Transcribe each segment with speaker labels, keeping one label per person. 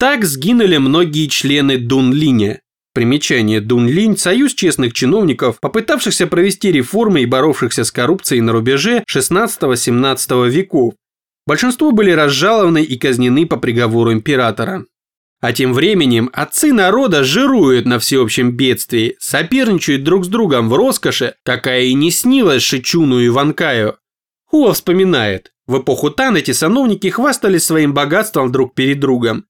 Speaker 1: Так сгинули многие члены Дунлиня. Примечание Дунлинь – союз честных чиновников, попытавшихся провести реформы и боровшихся с коррупцией на рубеже 16-17 веков. Большинство были разжалованы и казнены по приговору императора. А тем временем отцы народа жируют на всеобщем бедствии, соперничают друг с другом в роскоши, какая и не снилась Шичуну и Ванкаю. Хуа вспоминает, в эпоху Тан эти сановники хвастались своим богатством друг перед другом.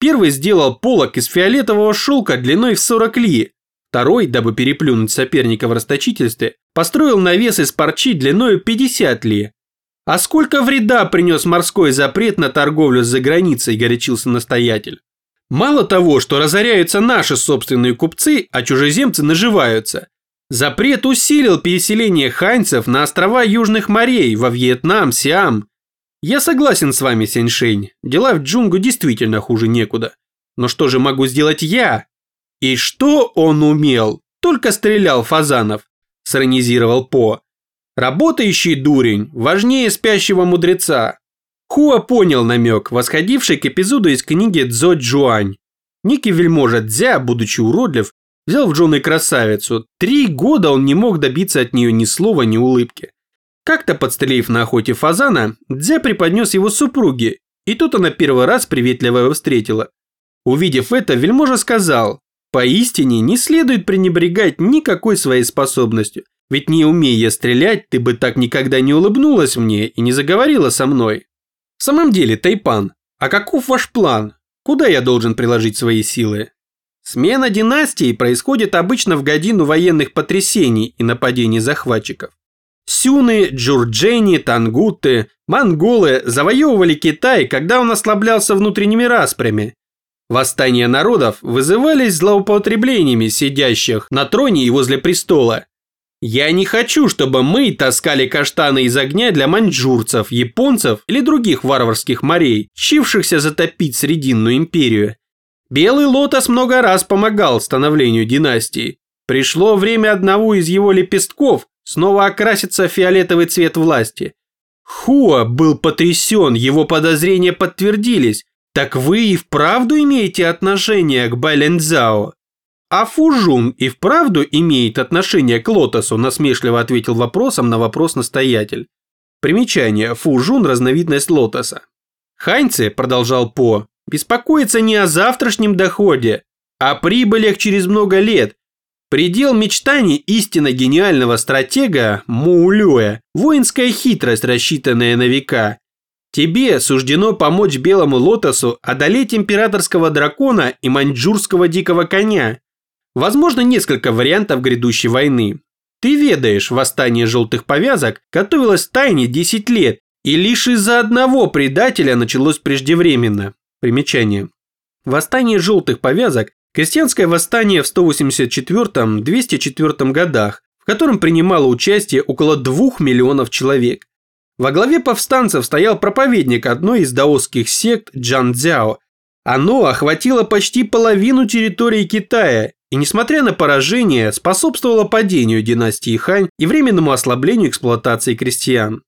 Speaker 1: Первый сделал полок из фиолетового шелка длиной в 40 ли. Второй, дабы переплюнуть соперника в расточительстве, построил навес из парчи длиной 50 ли. А сколько вреда принес морской запрет на торговлю за границей, горячился настоятель. Мало того, что разоряются наши собственные купцы, а чужеземцы наживаются. Запрет усилил переселение ханьцев на острова Южных морей, во Вьетнам, Сиам, я согласен с вами, Сеньшень. Дела в джунгу действительно хуже некуда. Но что же могу сделать я? И что он умел? Только стрелял фазанов, сиронизировал По. Работающий дурень, важнее спящего мудреца. Хуа понял намек, восходивший к эпизоду из книги Цзо Джуань. Некий вельможа Дзя, будучи уродлив, взял в жены красавицу. Три года он не мог добиться от нее ни слова, ни улыбки. Как-то подстрелив на охоте фазана, Дзя преподнес его супруге, и тут она первый раз приветливо его встретила. Увидев это, вельможа сказал, «Поистине не следует пренебрегать никакой своей способностью, ведь не умея стрелять, ты бы так никогда не улыбнулась мне и не заговорила со мной». В самом деле, Тайпан, а каков ваш план? Куда я должен приложить свои силы? Смена династии происходит обычно в годину военных потрясений и нападений захватчиков. Сюны, джурджени, тангуты, монголы завоевывали Китай, когда он ослаблялся внутренними распрями. Восстания народов вызывались злоупотреблениями сидящих на троне и возле престола. Я не хочу, чтобы мы таскали каштаны из огня для маньчжурцев, японцев или других варварских морей, чившихся затопить Срединную империю. Белый лотос много раз помогал становлению династии. Пришло время одного из его лепестков снова окрасится фиолетовый цвет власти. Хуа был потрясен, его подозрения подтвердились. Так вы и вправду имеете отношение к Байленцао? А Фужун и вправду имеет отношение к Лотосу, насмешливо ответил вопросом на вопрос настоятель. Примечание. Фужун – разновидность Лотоса. Ханьцы, продолжал По, беспокоится не о завтрашнем доходе, а о прибылях через много лет, Предел мечтаний истинно гениального стратега Муулюэ – воинская хитрость, рассчитанная на века. Тебе суждено помочь Белому Лотосу одолеть императорского дракона и маньчжурского дикого коня. Возможно, несколько вариантов грядущей войны. Ты ведаешь, восстание желтых повязок готовилось тайне 10 лет, и лишь из-за одного предателя началось преждевременно. Примечание. Восстание желтых повязок Крестьянское восстание в 184-204 годах, в котором принимало участие около 2 миллионов человек. Во главе повстанцев стоял проповедник одной из даосских сект Джан Цзяо. Оно охватило почти половину территории Китая и, несмотря на поражение, способствовало падению династии Хань и временному ослаблению эксплуатации крестьян.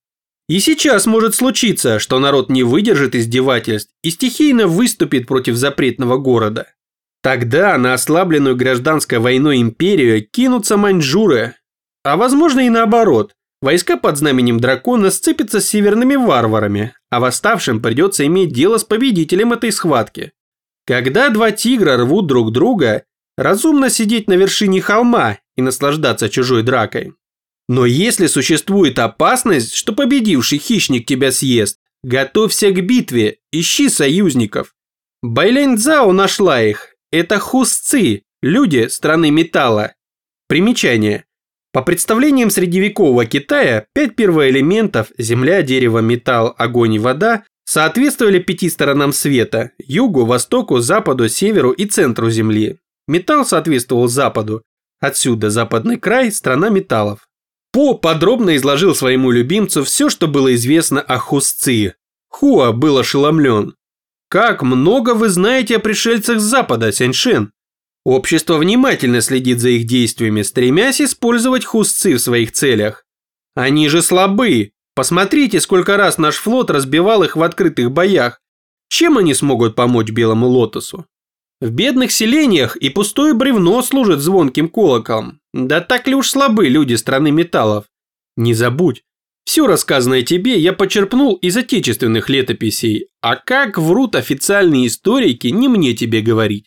Speaker 1: И сейчас может случиться, что народ не выдержит издевательств и стихийно выступит против запретного города. Тогда на ослабленную гражданской войной империю кинутся маньчжуры. А возможно и наоборот. Войска под знаменем дракона сцепятся с северными варварами, а восставшим придется иметь дело с победителем этой схватки. Когда два тигра рвут друг друга, разумно сидеть на вершине холма и наслаждаться чужой дракой. Но если существует опасность, что победивший хищник тебя съест, готовься к битве, ищи союзников. Байлянь Цзао нашла их, это хусцы, люди страны металла. Примечание. По представлениям средневекового Китая, пять первоэлементов – земля, дерево, металл, огонь и вода – соответствовали пяти сторонам света – югу, востоку, западу, северу и центру Земли. Металл соответствовал западу. Отсюда западный край – страна металлов. По подробно изложил своему любимцу все, что было известно о Хусцы. Хуа был ошеломлен. Как много вы знаете о пришельцах с Запада, Сяньшин? Общество внимательно следит за их действиями, стремясь использовать хусцы в своих целях. Они же слабы. Посмотрите, сколько раз наш флот разбивал их в открытых боях. Чем они смогут помочь Белому Лотосу? В бедных селениях и пустое бревно служит звонким колоколом. Да так ли уж слабы люди страны металлов? Не забудь, все рассказанное тебе я почерпнул из отечественных летописей, а как врут официальные историки, не мне тебе говорить.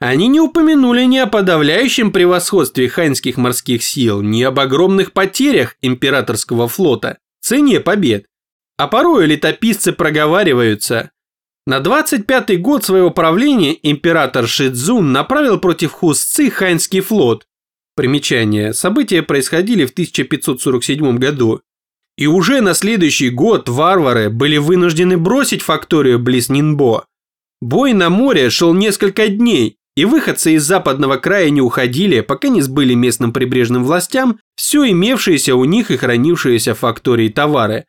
Speaker 1: Они не упомянули ни о подавляющем превосходстве ханьских морских сил, ни об огромных потерях императорского флота, цене побед. А порой летописцы проговариваются. На 25-й год своего правления император Шидзун направил против Хусцы ханьский флот. Примечание. События происходили в 1547 году. И уже на следующий год варвары были вынуждены бросить факторию близ Нинбо. Бой на море шел несколько дней, и выходцы из западного края не уходили, пока не сбыли местным прибрежным властям все имевшееся у них и хранившееся в фактории товары.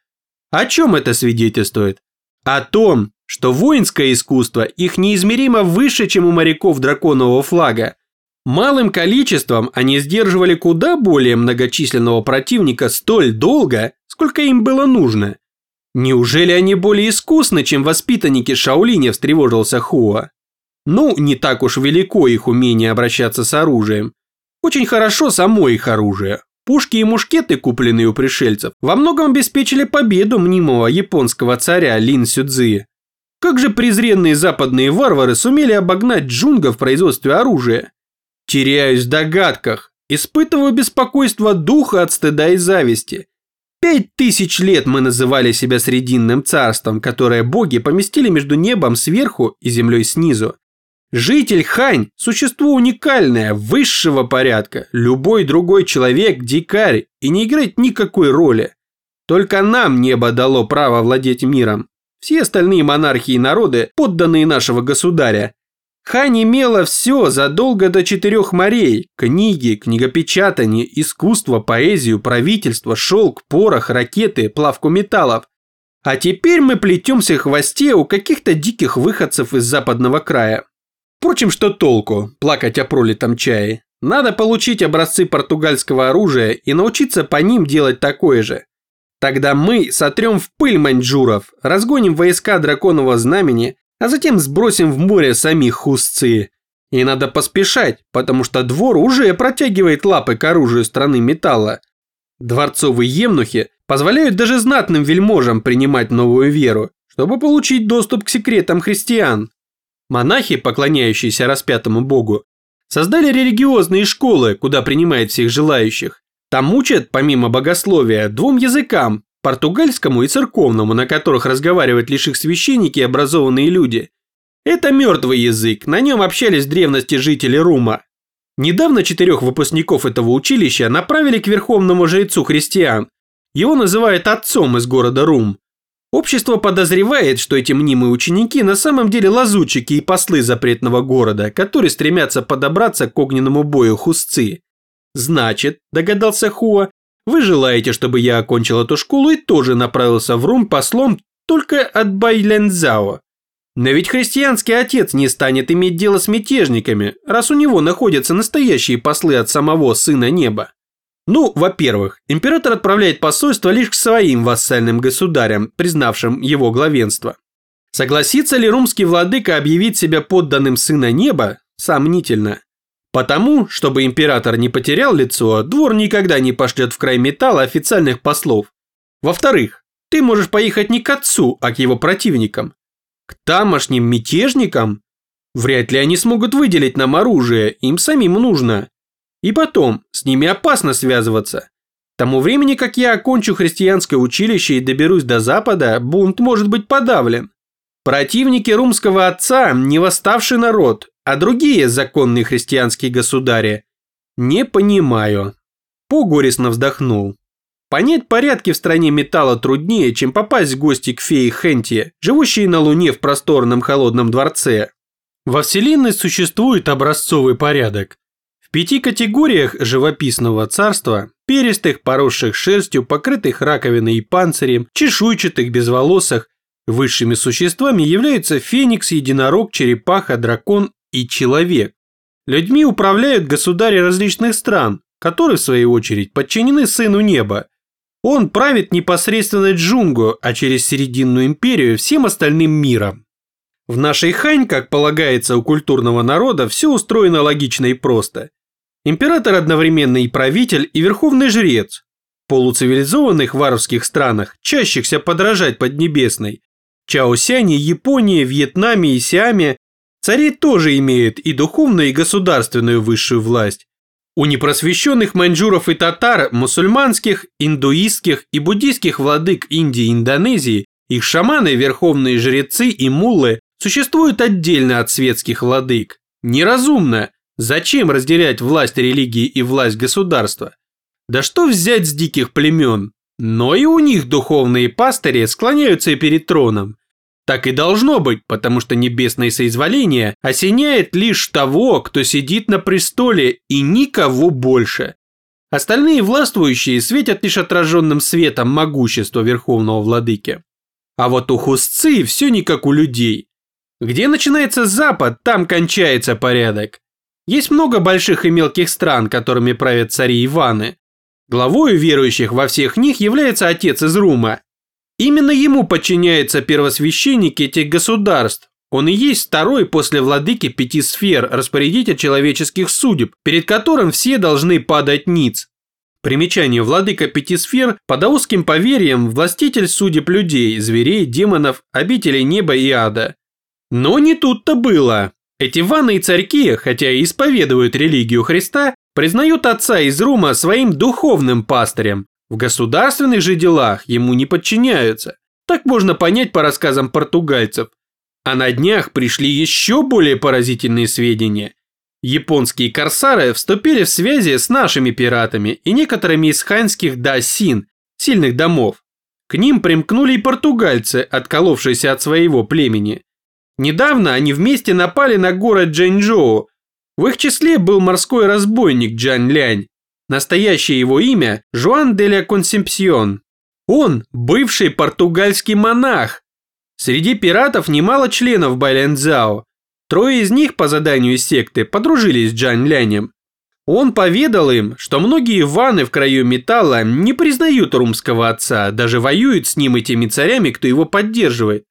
Speaker 1: О чем это свидетельствует? О том, что воинское искусство их неизмеримо выше, чем у моряков драконового флага, Малым количеством они сдерживали куда более многочисленного противника столь долго, сколько им было нужно. Неужели они более искусны, чем воспитанники Шаолиня, встревожился Хуа? Ну, не так уж велико их умение обращаться с оружием. Очень хорошо само их оружие. Пушки и мушкеты, купленные у пришельцев, во многом обеспечили победу мнимого японского царя Лин Сюцзы. Как же презренные западные варвары сумели обогнать джунга в производстве оружия? Теряюсь в догадках, испытываю беспокойство духа от стыда и зависти. Пять тысяч лет мы называли себя Срединным царством, которое боги поместили между небом сверху и землей снизу. Житель Хань – существо уникальное, высшего порядка. Любой другой человек – дикарь и не играет никакой роли. Только нам небо дало право владеть миром. Все остальные монархии и народы, подданные нашего государя, Хань имела все задолго до четырех морей – книги, книгопечатание, искусство, поэзию, правительство, шелк, порох, ракеты, плавку металлов. А теперь мы плетемся в хвосте у каких-то диких выходцев из западного края. Впрочем, что толку плакать о пролитом чае? Надо получить образцы португальского оружия и научиться по ним делать такое же. Тогда мы сотрем в пыль маньчжуров, разгоним войска драконового знамени а затем сбросим в море самих хусцы. И надо поспешать, потому что двор уже протягивает лапы к оружию страны металла. Дворцовые емнухи позволяют даже знатным вельможам принимать новую веру, чтобы получить доступ к секретам христиан. Монахи, поклоняющиеся распятому богу, создали религиозные школы, куда принимают всех желающих. Там учат, помимо богословия, двум языкам португальскому и церковному, на которых разговаривают лишь их священники и образованные люди. Это мертвый язык, на нем общались в древности жители Рума. Недавно четырех выпускников этого училища направили к верховному жрецу христиан. Его называют отцом из города Рум. Общество подозревает, что эти мнимые ученики на самом деле лазутчики и послы запретного города, которые стремятся подобраться к огненному бою хусцы. Значит, догадался Хуа, вы желаете, чтобы я окончил эту школу и тоже направился в Рум послом только от Байлензао. Но ведь христианский отец не станет иметь дело с мятежниками, раз у него находятся настоящие послы от самого Сына Неба. Ну, во-первых, император отправляет посольство лишь к своим вассальным государям, признавшим его главенство. Согласится ли румский владыка объявить себя подданным Сына Неба? Сомнительно. Потому, чтобы император не потерял лицо, двор никогда не пошлет в край металла официальных послов. Во-вторых, ты можешь поехать не к отцу, а к его противникам. К тамошним мятежникам? Вряд ли они смогут выделить нам оружие, им самим нужно. И потом, с ними опасно связываться. К тому времени, как я окончу христианское училище и доберусь до Запада, бунт может быть подавлен. Противники румского отца – не восставший народ, а другие законные христианские государи не понимаю. По горестно вздохнул. Понять порядки в стране металла труднее, чем попасть в гости к фее Хенти, живущей на Луне в просторном холодном дворце. Во Вселенной существует образцовый порядок. В пяти категориях живописного царства – перистых, поросших шерстью, покрытых раковиной и панцирем, чешуйчатых, безволосых – высшими существами являются феникс, единорог, черепаха, дракон и человек. Людьми управляют государи различных стран, которые, в свою очередь, подчинены Сыну Неба. Он правит непосредственно Джунгу, а через Серединную империю всем остальным миром. В нашей Хань, как полагается у культурного народа, все устроено логично и просто. Император одновременно и правитель, и верховный жрец. В полуцивилизованных варварских странах, чащихся подражать Поднебесной, Чаосяне, Японии, Вьетнаме и Сиаме, цари тоже имеют и духовную, и государственную высшую власть. У непросвещенных маньчжуров и татар, мусульманских, индуистских и буддийских владык Индии и Индонезии, их шаманы, верховные жрецы и муллы существуют отдельно от светских владык. Неразумно. Зачем разделять власть религии и власть государства? Да что взять с диких племен? Но и у них духовные пастыри склоняются перед троном. Так и должно быть, потому что небесное соизволение осеняет лишь того, кто сидит на престоле, и никого больше. Остальные властвующие светят лишь отраженным светом могущества Верховного Владыки. А вот у хусцы все не как у людей. Где начинается Запад, там кончается порядок. Есть много больших и мелких стран, которыми правят цари Иваны. Главой верующих во всех них является отец из Рума. Именно ему подчиняются первосвященники этих государств. Он и есть второй после владыки пяти сфер, распорядитель человеческих судеб, перед которым все должны падать ниц. Примечание владыка пяти сфер по даосским поверьям властитель судеб людей, зверей, демонов, обителей неба и ада. Но не тут-то было. Эти ванны и царьки, хотя и исповедуют религию Христа, признают отца из Рума своим духовным пастырем. В государственных же делах ему не подчиняются. Так можно понять по рассказам португальцев. А на днях пришли еще более поразительные сведения. Японские корсары вступили в связи с нашими пиратами и некоторыми из ханьских дасин, сильных домов. К ним примкнули и португальцы, отколовшиеся от своего племени. Недавно они вместе напали на город Джэньчжоу. В их числе был морской разбойник Джан Лянь. Настоящее его имя – Жуан де ля Консемпсион. Он – бывший португальский монах. Среди пиратов немало членов Байлянцзао. Трое из них по заданию секты подружились с Джан Лянем. Он поведал им, что многие ваны в краю металла не признают румского отца, даже воюют с ним и теми царями, кто его поддерживает.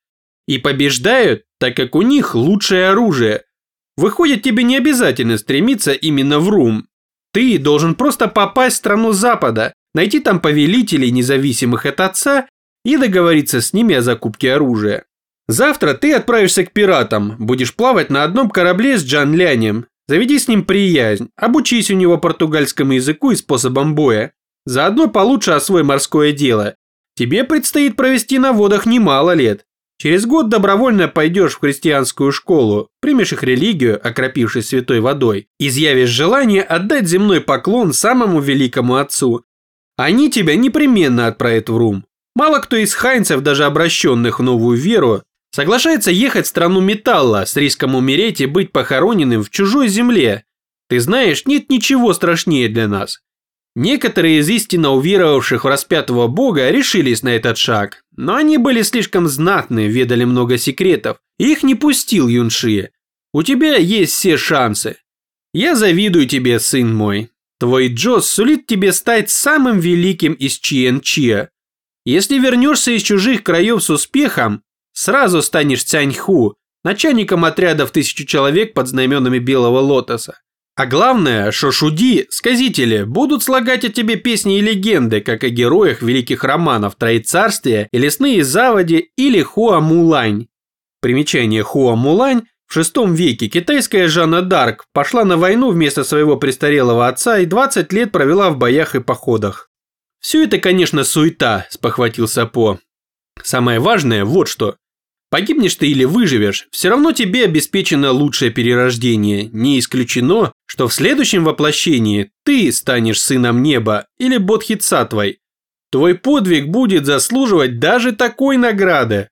Speaker 1: И побеждают, так как у них лучшее оружие. Выходит, тебе не обязательно стремиться именно в Рум. Ты должен просто попасть в страну Запада, найти там повелителей, независимых от отца, и договориться с ними о закупке оружия. Завтра ты отправишься к пиратам, будешь плавать на одном корабле с Джан Лянем. Заведи с ним приязнь, обучись у него португальскому языку и способам боя. Заодно получше освой морское дело. Тебе предстоит провести на водах немало лет. Через год добровольно пойдешь в христианскую школу, примешь их религию, окропившись святой водой, изъявишь желание отдать земной поклон самому великому отцу. Они тебя непременно отправят в Рум. Мало кто из хайнцев, даже обращенных в новую веру, соглашается ехать в страну металла с риском умереть и быть похороненным в чужой земле. Ты знаешь, нет ничего страшнее для нас. Некоторые из истинно уверовавших в распятого бога решились на этот шаг, но они были слишком знатны, ведали много секретов, их не пустил Юнши. У тебя есть все шансы. Я завидую тебе, сын мой. Твой Джос сулит тебе стать самым великим из Чиен Чия. Если вернешься из чужих краев с успехом, сразу станешь Цяньху, начальником отряда в тысячу человек под знаменами Белого Лотоса. А главное, шошуди, сказители, будут слагать о тебе песни и легенды, как о героях великих романов Троецарствия и Лесные заводи или Хуа Мулань. Примечание Хуа Мулань в VI веке китайская Жанна Дарк пошла на войну вместо своего престарелого отца и 20 лет провела в боях и походах. Все это, конечно, суета, спохватился По. Самое важное вот что. Погибнешь ты или выживешь, все равно тебе обеспечено лучшее перерождение. Не исключено, что в следующем воплощении ты станешь сыном неба или бодхитсатвой. Твой подвиг будет заслуживать даже такой награды.